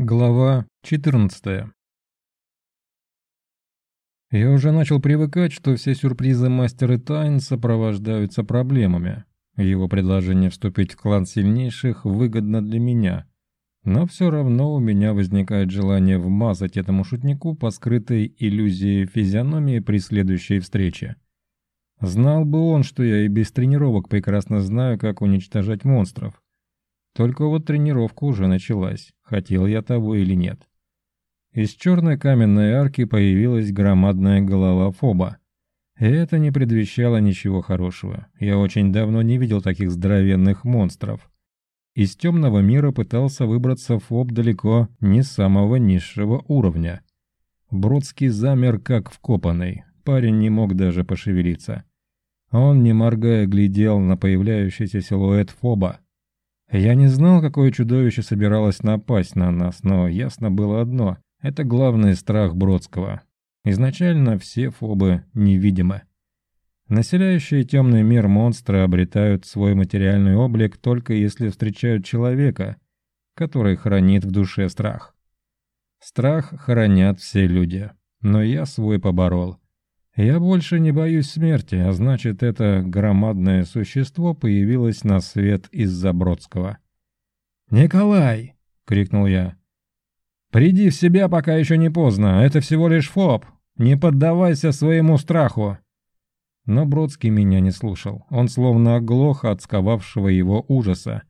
Глава 14 Я уже начал привыкать, что все сюрпризы мастера тайн сопровождаются проблемами. Его предложение вступить в клан сильнейших выгодно для меня. Но все равно у меня возникает желание вмазать этому шутнику по скрытой иллюзии физиономии при следующей встрече. Знал бы он, что я и без тренировок прекрасно знаю, как уничтожать монстров. Только вот тренировка уже началась, хотел я того или нет. Из черной каменной арки появилась громадная голова Фоба. Это не предвещало ничего хорошего. Я очень давно не видел таких здоровенных монстров. Из темного мира пытался выбраться Фоб далеко не самого низшего уровня. Бродский замер как вкопанный. Парень не мог даже пошевелиться. Он, не моргая, глядел на появляющийся силуэт Фоба. Я не знал, какое чудовище собиралось напасть на нас, но ясно было одно — это главный страх Бродского. Изначально все фобы невидимы. Населяющие темный мир монстры обретают свой материальный облик только если встречают человека, который хранит в душе страх. Страх хранят все люди, но я свой поборол — я больше не боюсь смерти, а значит, это громадное существо появилось на свет из-за Бродского. «Николай!» — крикнул я. «Приди в себя, пока еще не поздно. Это всего лишь фоб. Не поддавайся своему страху!» Но Бродский меня не слушал. Он словно оглох от сковавшего его ужаса.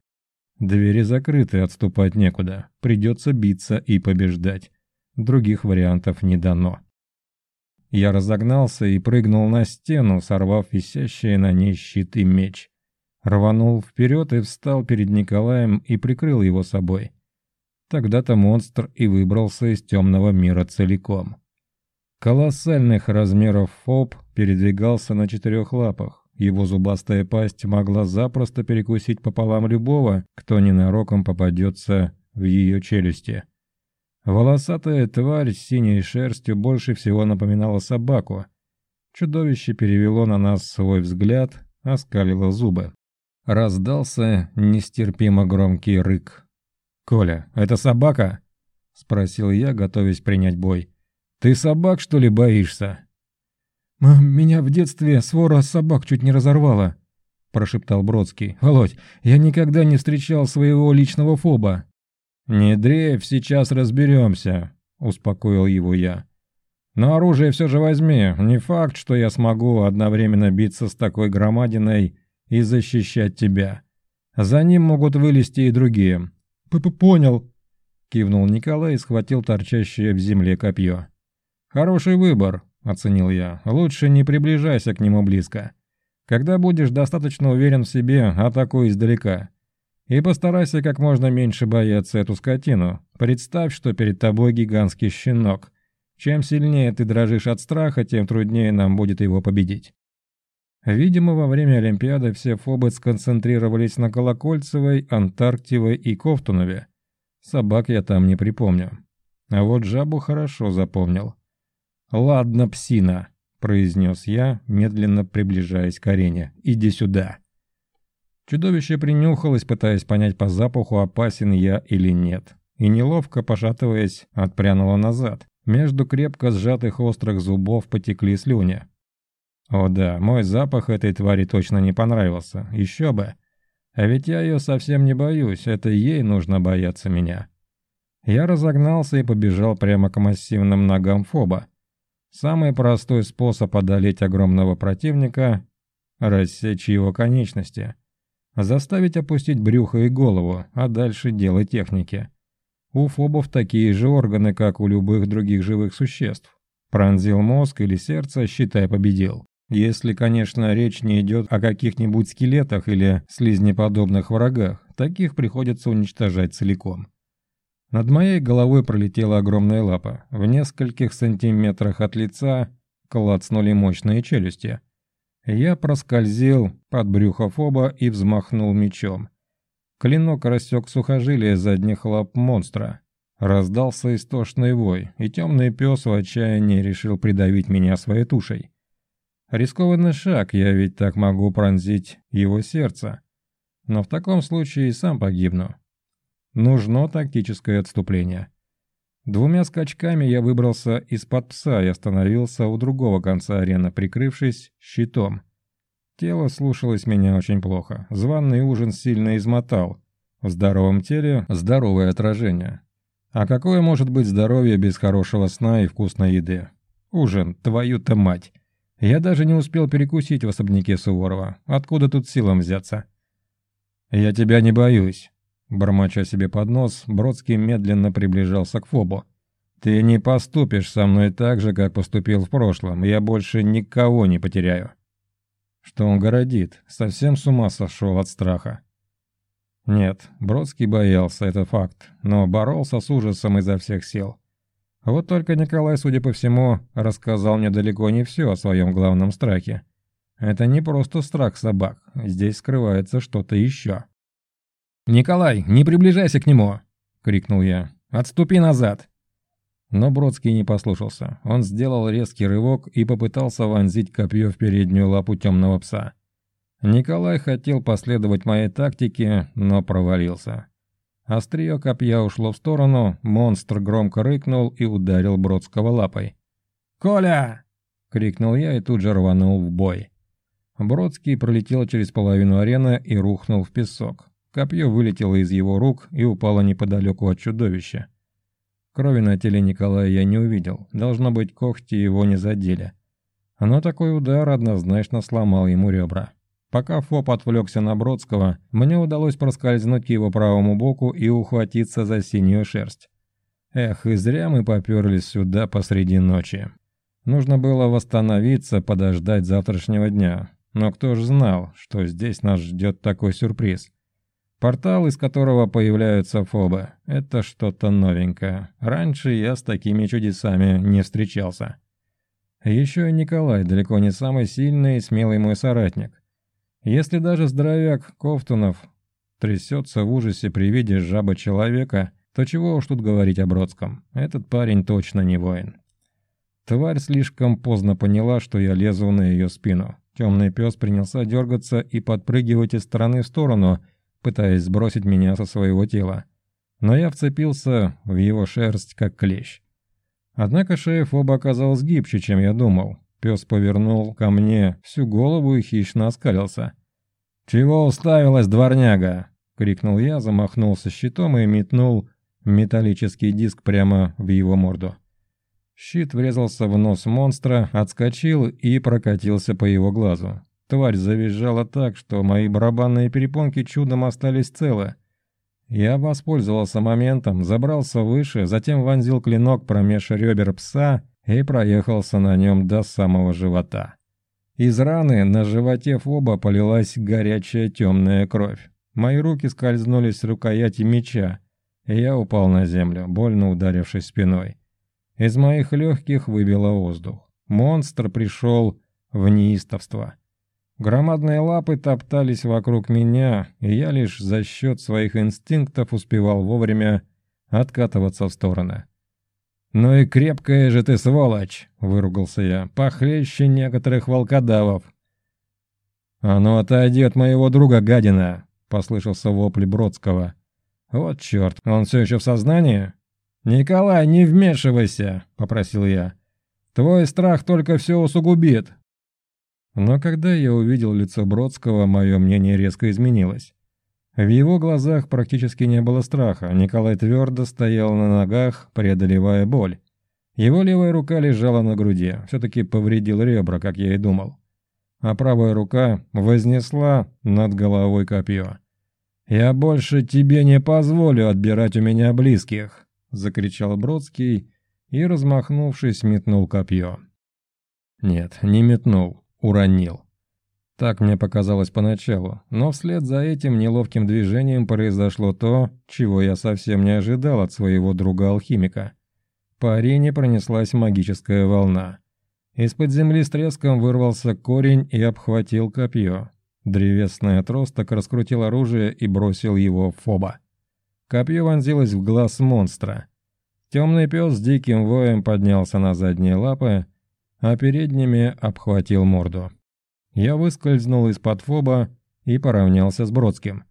Двери закрыты, отступать некуда. Придется биться и побеждать. Других вариантов не дано. Я разогнался и прыгнул на стену, сорвав висящие на ней щит и меч. Рванул вперед и встал перед Николаем и прикрыл его собой. Тогда-то монстр и выбрался из темного мира целиком. Колоссальных размеров фоб передвигался на четырех лапах. Его зубастая пасть могла запросто перекусить пополам любого, кто ненароком попадется в ее челюсти. Волосатая тварь с синей шерстью больше всего напоминала собаку. Чудовище перевело на нас свой взгляд, оскалило зубы. Раздался нестерпимо громкий рык. «Коля, это собака?» — спросил я, готовясь принять бой. «Ты собак, что ли, боишься?» «Меня в детстве свора собак чуть не разорвала», — прошептал Бродский. «Володь, я никогда не встречал своего личного фоба. «Не дрейф, сейчас разберемся», — успокоил его я. «Но оружие все же возьми. Не факт, что я смогу одновременно биться с такой громадиной и защищать тебя. За ним могут вылезти и другие». П -п «Понял», — кивнул Николай и схватил торчащее в земле копье. «Хороший выбор», — оценил я. «Лучше не приближайся к нему близко. Когда будешь достаточно уверен в себе, атакуй издалека. И постарайся как можно меньше бояться эту скотину. Представь, что перед тобой гигантский щенок. Чем сильнее ты дрожишь от страха, тем труднее нам будет его победить. Видимо, во время Олимпиады все фобы сконцентрировались на Колокольцевой, Антарктивой и Ковтунове. Собак я там не припомню. А вот жабу хорошо запомнил. «Ладно, псина», — произнес я, медленно приближаясь к арене. «Иди сюда». Чудовище принюхалось, пытаясь понять по запаху, опасен я или нет. И неловко, пошатываясь, отпрянуло назад. Между крепко сжатых острых зубов потекли слюни. О да, мой запах этой твари точно не понравился. Еще бы. А ведь я ее совсем не боюсь, это ей нужно бояться меня. Я разогнался и побежал прямо к массивным ногам Фоба. Самый простой способ одолеть огромного противника – рассечь его конечности – Заставить опустить брюхо и голову, а дальше дело техники. У фобов такие же органы, как у любых других живых существ. Пронзил мозг или сердце, считай, победил. Если, конечно, речь не идет о каких-нибудь скелетах или слизнеподобных врагах, таких приходится уничтожать целиком. Над моей головой пролетела огромная лапа. В нескольких сантиметрах от лица клацнули мощные челюсти. Я проскользил под брюхо фоба и взмахнул мечом. Клинок рассек сухожилие задних лап монстра. Раздался истошный вой, и темный пес в отчаянии решил придавить меня своей тушей. Рискованный шаг, я ведь так могу пронзить его сердце. Но в таком случае и сам погибну. Нужно тактическое отступление. Двумя скачками я выбрался из-под пса и остановился у другого конца арены, прикрывшись щитом. Тело слушалось меня очень плохо. Званный ужин сильно измотал. В здоровом теле здоровое отражение. А какое может быть здоровье без хорошего сна и вкусной еды? Ужин, твою-то мать. Я даже не успел перекусить в особняке Суворова. Откуда тут силам взяться? «Я тебя не боюсь», Бормоча себе под нос, Бродский медленно приближался к Фобу. «Ты не поступишь со мной так же, как поступил в прошлом. Я больше никого не потеряю». Что он городит? Совсем с ума сошел от страха. Нет, Бродский боялся, это факт, но боролся с ужасом изо всех сил. Вот только Николай, судя по всему, рассказал мне далеко не все о своем главном страхе. Это не просто страх собак, здесь скрывается что-то еще. «Николай, не приближайся к нему!» — крикнул я. «Отступи назад!» Но Бродский не послушался. Он сделал резкий рывок и попытался вонзить копье в переднюю лапу темного пса. Николай хотел последовать моей тактике, но провалился. Острие копья ушло в сторону, монстр громко рыкнул и ударил Бродского лапой. «Коля!» — крикнул я и тут же рванул в бой. Бродский пролетел через половину арены и рухнул в песок. Копье вылетело из его рук и упало неподалеку от чудовища. Крови на теле Николая я не увидел, должно быть, когти его не задели. Но такой удар однозначно сломал ему ребра. Пока Фоп отвлекся на Бродского, мне удалось проскользнуть к его правому боку и ухватиться за синюю шерсть. Эх, и зря мы поперлись сюда посреди ночи. Нужно было восстановиться, подождать завтрашнего дня. Но кто ж знал, что здесь нас ждет такой сюрприз. Портал, из которого появляются фобы, это что-то новенькое. Раньше я с такими чудесами не встречался. Еще и Николай далеко не самый сильный и смелый мой соратник. Если даже здоровяк Ковтунов трясется в ужасе при виде жаба человека, то чего уж тут говорить о Бродском. Этот парень точно не воин. Тварь слишком поздно поняла, что я лезу на ее спину. Темный пес принялся дергаться и подпрыгивать из стороны в сторону, пытаясь сбросить меня со своего тела. Но я вцепился в его шерсть, как клещ. Однако шея Фоба оказалась гибче, чем я думал. Пес повернул ко мне всю голову и хищно оскалился. «Чего уставилась, дворняга?» — крикнул я, замахнулся щитом и метнул металлический диск прямо в его морду. Щит врезался в нос монстра, отскочил и прокатился по его глазу. Тварь завизжала так, что мои барабанные перепонки чудом остались целы. Я воспользовался моментом, забрался выше, затем вонзил клинок промеж ребер пса и проехался на нем до самого живота. Из раны на животе Фоба полилась горячая темная кровь. Мои руки скользнули с рукояти меча, и я упал на землю, больно ударившись спиной. Из моих легких выбило воздух. Монстр пришел в неистовство. Громадные лапы топтались вокруг меня, и я лишь за счет своих инстинктов успевал вовремя откатываться в стороны. «Ну и крепкая же ты сволочь!» — выругался я. «Похлеще некоторых волкодавов!» «А ну отойди от моего друга, гадина!» — послышался вопль Бродского. «Вот черт, он все еще в сознании?» «Николай, не вмешивайся!» — попросил я. «Твой страх только все усугубит. Но когда я увидел лицо Бродского, мое мнение резко изменилось. В его глазах практически не было страха, Николай твердо стоял на ногах, преодолевая боль. Его левая рука лежала на груди, все-таки повредил ребра, как я и думал. А правая рука вознесла над головой копье. «Я больше тебе не позволю отбирать у меня близких!» — закричал Бродский и, размахнувшись, метнул копье. Нет, не метнул уронил. Так мне показалось поначалу, но вслед за этим неловким движением произошло то, чего я совсем не ожидал от своего друга-алхимика. По арене пронеслась магическая волна. Из-под земли с треском вырвался корень и обхватил копье. Древесный отросток раскрутил оружие и бросил его в фоба. Копье вонзилось в глаз монстра. Темный пес с диким воем поднялся на задние лапы, а передними обхватил морду. Я выскользнул из-под фоба и поравнялся с Бродским.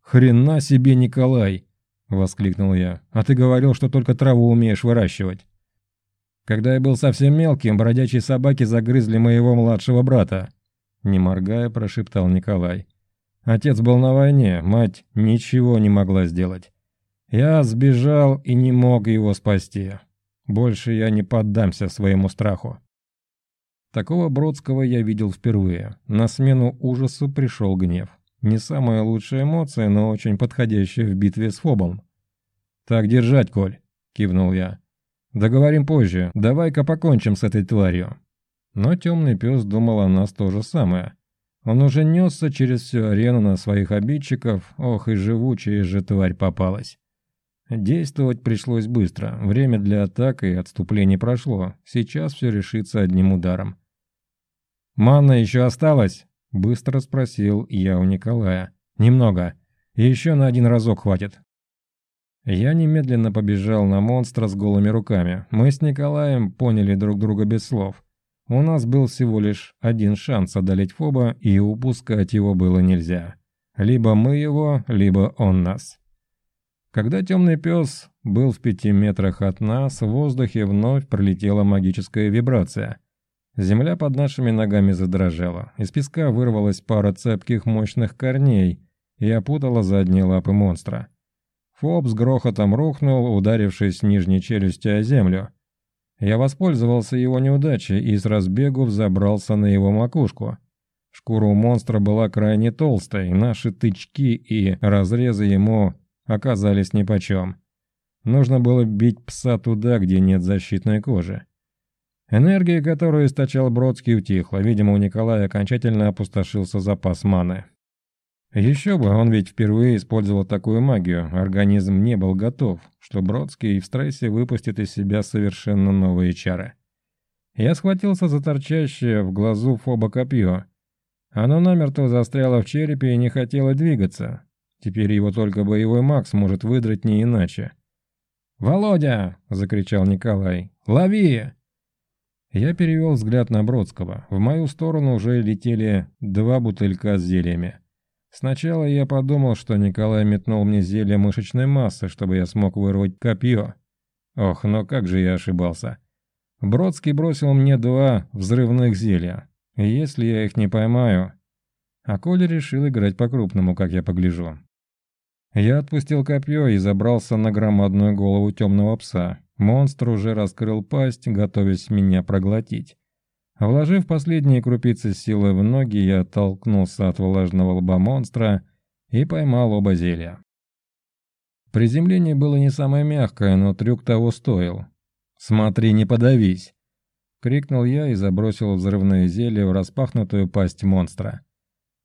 «Хрена себе, Николай!» — воскликнул я. «А ты говорил, что только траву умеешь выращивать». «Когда я был совсем мелким, бродячие собаки загрызли моего младшего брата», не моргая, прошептал Николай. «Отец был на войне, мать ничего не могла сделать. Я сбежал и не мог его спасти. Больше я не поддамся своему страху». Такого Бродского я видел впервые. На смену ужасу пришел гнев. Не самая лучшая эмоция, но очень подходящая в битве с Фобом. «Так держать, Коль», — кивнул я. «Договорим позже. Давай-ка покончим с этой тварью». Но темный пес думал о нас то же самое. Он уже несся через всю арену на своих обидчиков, ох и живучая же тварь попалась. Действовать пришлось быстро, время для атак и отступлений прошло, сейчас все решится одним ударом. «Манна еще осталась?» – быстро спросил я у Николая. «Немного. Еще на один разок хватит». Я немедленно побежал на монстра с голыми руками. Мы с Николаем поняли друг друга без слов. У нас был всего лишь один шанс одолеть Фоба, и упускать его было нельзя. Либо мы его, либо он нас. Когда темный пес был в пяти метрах от нас, в воздухе вновь пролетела магическая вибрация. Земля под нашими ногами задрожала. Из песка вырвалась пара цепких мощных корней и опутала задние лапы монстра. Фоб с грохотом рухнул, ударившись нижней челюстью о землю. Я воспользовался его неудачей и с разбегу взобрался на его макушку. Шкура у монстра была крайне толстой, наши тычки и разрезы ему оказались нипочем. Нужно было бить пса туда, где нет защитной кожи. Энергия, которую источал Бродский, утихла. Видимо, у Николая окончательно опустошился запас маны. Еще бы, он ведь впервые использовал такую магию, организм не был готов, что Бродский в стрессе выпустит из себя совершенно новые чары. Я схватился за торчащее в глазу Фоба копье. Оно намертво застряло в черепе и не хотело двигаться. Теперь его только боевой маг сможет выдрать не иначе. «Володя!» — закричал Николай. «Лови!» Я перевел взгляд на Бродского. В мою сторону уже летели два бутылька с зельями. Сначала я подумал, что Николай метнул мне зелье мышечной массы, чтобы я смог вырвать копье. Ох, но как же я ошибался. Бродский бросил мне два взрывных зелья. Если я их не поймаю... А Коля решил играть по-крупному, как я погляжу. Я отпустил копье и забрался на громадную голову темного пса. Монстр уже раскрыл пасть, готовясь меня проглотить. Вложив последние крупицы силы в ноги, я оттолкнулся от влажного лба монстра и поймал оба зелья. Приземление было не самое мягкое, но трюк того стоил. «Смотри, не подавись!» — крикнул я и забросил взрывное зелье в распахнутую пасть монстра.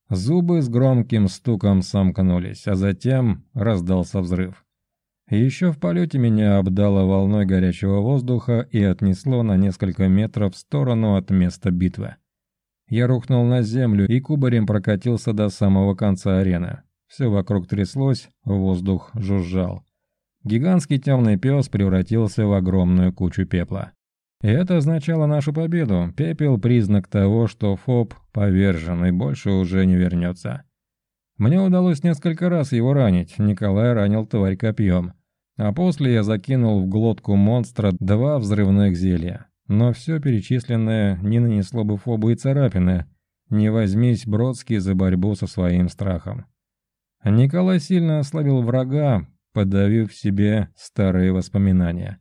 Зубы с громким стуком сомкнулись, а затем раздался взрыв. Еще в полете меня обдало волной горячего воздуха и отнесло на несколько метров в сторону от места битвы. Я рухнул на землю и кубарем прокатился до самого конца арены. Все вокруг тряслось, воздух жужжал. Гигантский темный пес превратился в огромную кучу пепла. Это означало нашу победу. Пепел – признак того, что Фоб повержен и больше уже не вернется. Мне удалось несколько раз его ранить, Николай ранил тварь копьем. А после я закинул в глотку монстра два взрывных зелья. Но все перечисленное не нанесло бы фобу и царапины. Не возьмись Бродский за борьбу со своим страхом. Николай сильно ослабил врага, подавив в себе старые воспоминания.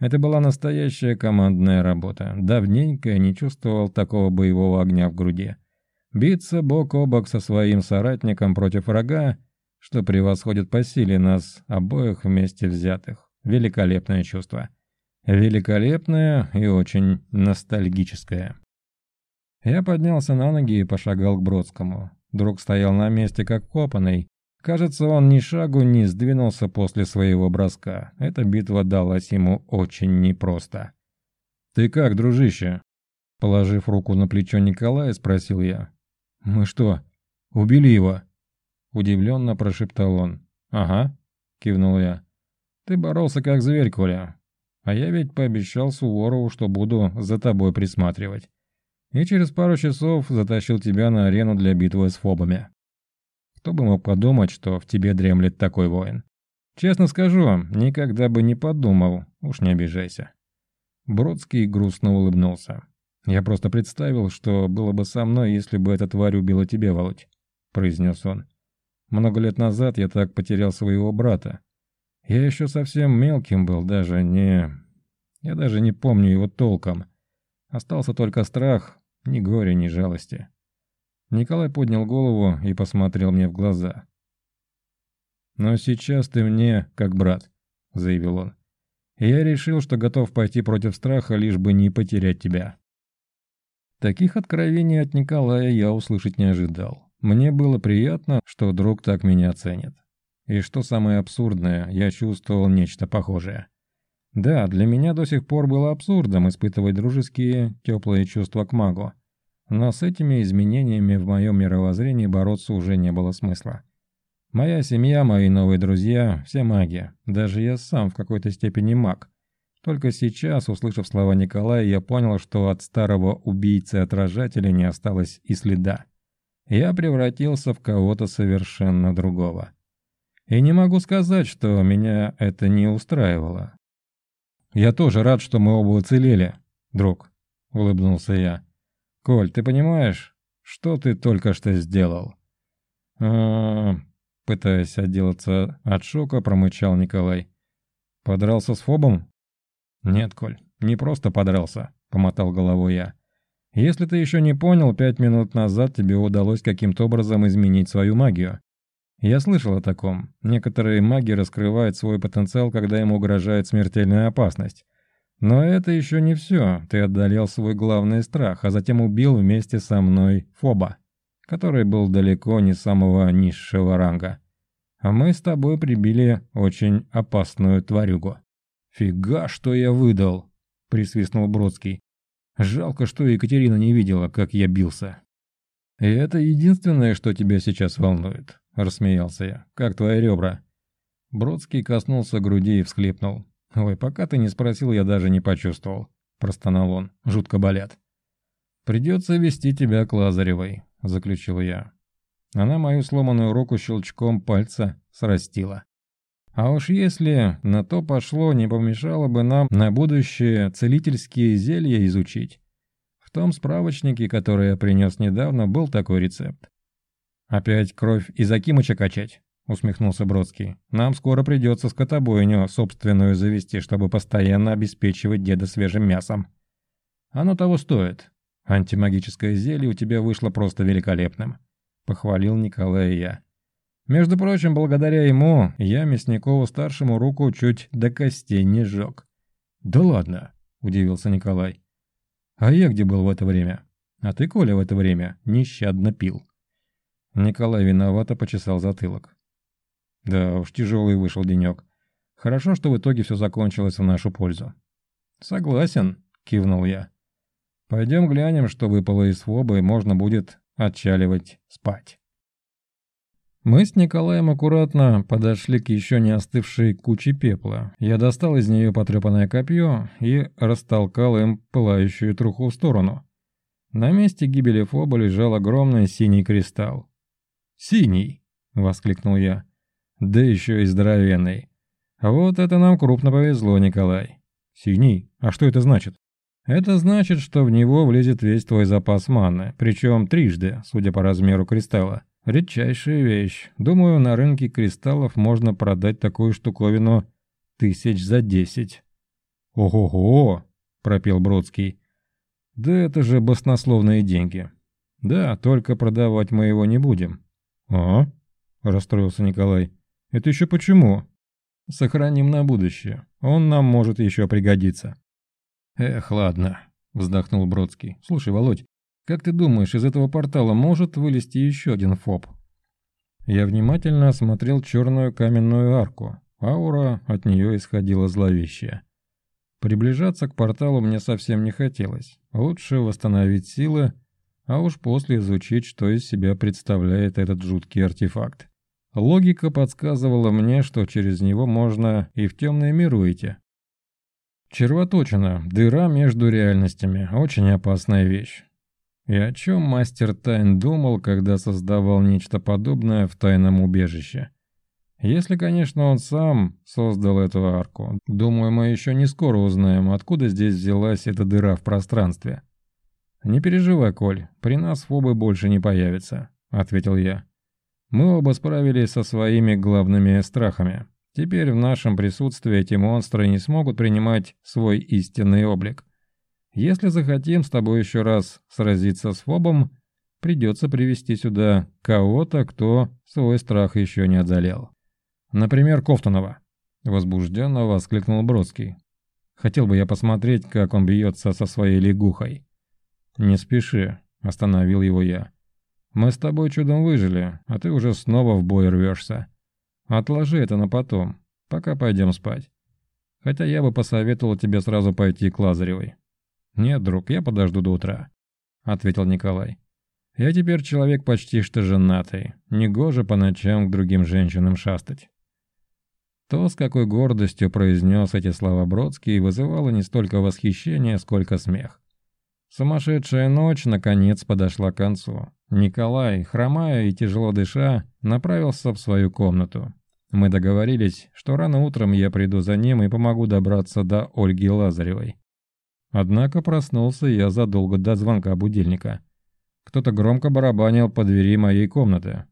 Это была настоящая командная работа. Давненько я не чувствовал такого боевого огня в груди. Биться бок о бок со своим соратником против врага, что превосходит по силе нас обоих вместе взятых. Великолепное чувство. Великолепное и очень ностальгическое. Я поднялся на ноги и пошагал к Бродскому. Друг стоял на месте как копанный. Кажется, он ни шагу не сдвинулся после своего броска. Эта битва далась ему очень непросто. «Ты как, дружище?» Положив руку на плечо Николая, спросил я. «Мы что, убили его?» Удивленно прошептал он. «Ага», — кивнул я. «Ты боролся как зверь, Коля. А я ведь пообещал Суворову, что буду за тобой присматривать. И через пару часов затащил тебя на арену для битвы с фобами. Кто бы мог подумать, что в тебе дремлет такой воин? Честно скажу, никогда бы не подумал, уж не обижайся. Бродский грустно улыбнулся. «Я просто представил, что было бы со мной, если бы эта тварь убила тебя, Володь», — произнес он. «Много лет назад я так потерял своего брата. Я еще совсем мелким был, даже не... Я даже не помню его толком. Остался только страх, ни горя, ни жалости». Николай поднял голову и посмотрел мне в глаза. «Но сейчас ты мне как брат», — заявил он. Я решил, что готов пойти против страха, лишь бы не потерять тебя. Таких откровений от Николая я услышать не ожидал. Мне было приятно, что друг так меня ценит. И что самое абсурдное, я чувствовал нечто похожее. Да, для меня до сих пор было абсурдом испытывать дружеские, теплые чувства к магу. Но с этими изменениями в моем мировоззрении бороться уже не было смысла. Моя семья, мои новые друзья – все маги. Даже я сам в какой-то степени маг. Только сейчас, услышав слова Николая, я понял, что от старого убийцы-отражателя не осталось и следа. Я превратился в кого-то совершенно другого. И не могу сказать, что меня это не устраивало. «Я тоже рад, что мы оба уцелели, друг», — улыбнулся я. «Коль, ты понимаешь, что ты только что сделал?» «А, Пытаясь отделаться от шока, промычал Николай. «Подрался с Фобом?» «Нет, Коль, не просто подрался», — помотал головой я. «Если ты еще не понял, пять минут назад тебе удалось каким-то образом изменить свою магию. Я слышал о таком. Некоторые маги раскрывают свой потенциал, когда им угрожает смертельная опасность. Но это еще не все. Ты отдалил свой главный страх, а затем убил вместе со мной Фоба который был далеко не самого низшего ранга. А мы с тобой прибили очень опасную тварюгу. «Фига, что я выдал!» — присвистнул Бродский. «Жалко, что Екатерина не видела, как я бился». «И это единственное, что тебя сейчас волнует», — рассмеялся я. «Как твои ребра?» Бродский коснулся груди и всхлипнул. «Ой, пока ты не спросил, я даже не почувствовал», — простонал он. «Жутко болят». «Придется вести тебя к Лазаревой. — заключил я. Она мою сломанную руку щелчком пальца срастила. А уж если на то пошло, не помешало бы нам на будущее целительские зелья изучить. В том справочнике, который я принес недавно, был такой рецепт. «Опять кровь из Акимыча качать?» — усмехнулся Бродский. «Нам скоро придется скотобойню собственную завести, чтобы постоянно обеспечивать деда свежим мясом. Оно того стоит. Антимагическое зелье у тебя вышло просто великолепным», — похвалил Николай я. «Между прочим, благодаря ему я Мясникову-старшему руку чуть до костей не сжег». «Да ладно», — удивился Николай. «А я где был в это время? А ты, Коля, в это время нещадно пил». Николай виновато почесал затылок. «Да уж, тяжелый вышел денек. Хорошо, что в итоге все закончилось в нашу пользу». «Согласен», — кивнул я. Пойдем глянем, что выпало из фобы, и можно будет отчаливать спать. Мы с Николаем аккуратно подошли к еще не остывшей куче пепла. Я достал из нее потрепанное копье и растолкал им пылающую труху в сторону. На месте гибели фоба лежал огромный синий кристалл. «Синий!» — воскликнул я. «Да еще и здоровенный. Вот это нам крупно повезло, Николай. Синий? А что это значит?» Это значит, что в него влезет весь твой запас маны, причем трижды, судя по размеру кристалла. Редчайшая вещь. Думаю, на рынке кристаллов можно продать такую штуковину тысяч за десять. «Ого-го!» — пропел Бродский. «Да это же баснословные деньги. Да, только продавать мы его не будем». «А?» — расстроился Николай. «Это еще почему?» «Сохраним на будущее. Он нам может еще пригодиться». «Эх, ладно», — вздохнул Бродский. «Слушай, Володь, как ты думаешь, из этого портала может вылезти еще один ФОП?» Я внимательно осмотрел черную каменную арку. Аура от нее исходила зловещая. Приближаться к порталу мне совсем не хотелось. Лучше восстановить силы, а уж после изучить, что из себя представляет этот жуткий артефакт. Логика подсказывала мне, что через него можно и в темный мир выйти, Червоточина, дыра между реальностями, очень опасная вещь. И о чем мастер Тайн думал, когда создавал нечто подобное в тайном убежище? Если, конечно, он сам создал эту арку. Думаю, мы еще не скоро узнаем, откуда здесь взялась эта дыра в пространстве. «Не переживай, Коль, при нас фобы больше не появится», — ответил я. «Мы оба справились со своими главными страхами. Теперь в нашем присутствии эти монстры не смогут принимать свой истинный облик. Если захотим с тобой еще раз сразиться с фобом, придется привести сюда кого-то, кто свой страх еще не одолел. Например, Кофтунова. Возбужденно воскликнул Бродский. Хотел бы я посмотреть, как он бьется со своей лягухой. «Не спеши», — остановил его я. «Мы с тобой чудом выжили, а ты уже снова в бой рвешься. Отложи это на потом, пока пойдем спать. Хотя я бы посоветовал тебе сразу пойти к Лазаревой». «Нет, друг, я подожду до утра», — ответил Николай. «Я теперь человек почти что женатый. Негоже по ночам к другим женщинам шастать». То, с какой гордостью произнес эти слова Бродский, вызывало не столько восхищение, сколько смех. Сумасшедшая ночь, наконец, подошла к концу. Николай, хромая и тяжело дыша, направился в свою комнату. Мы договорились, что рано утром я приду за ним и помогу добраться до Ольги Лазаревой. Однако проснулся я задолго до звонка будильника. Кто-то громко барабанил по двери моей комнаты.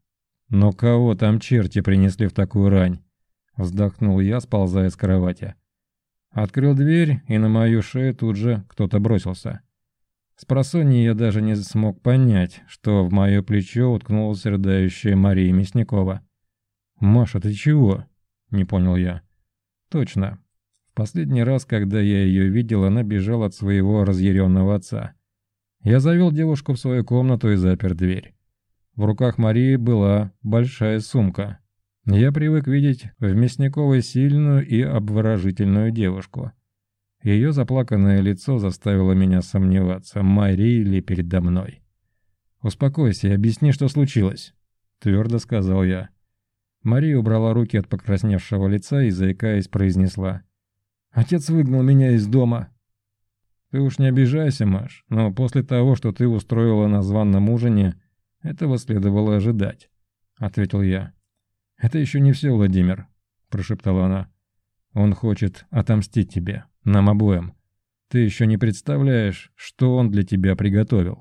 Но кого там черти принесли в такую рань? Вздохнул я, сползая с кровати. Открыл дверь, и на мою шею тут же кто-то бросился. С просонья я даже не смог понять, что в мое плечо уткнулась рыдающая Мария Мясникова. «Маша, ты чего?» – не понял я. «Точно. В последний раз, когда я ее видел, она бежала от своего разъяренного отца. Я завел девушку в свою комнату и запер дверь. В руках Марии была большая сумка, я привык видеть в Мясниковой сильную и обворожительную девушку. Ее заплаканное лицо заставило меня сомневаться, Мария ли передо мной. «Успокойся и объясни, что случилось», — твердо сказал я. Мария убрала руки от покрасневшего лица и, заикаясь, произнесла. «Отец выгнал меня из дома». «Ты уж не обижайся, Маш, но после того, что ты устроила на званном ужине, этого следовало ожидать», — ответил я. «Это еще не все, Владимир», – прошептала она. «Он хочет отомстить тебе, нам обоим. Ты еще не представляешь, что он для тебя приготовил».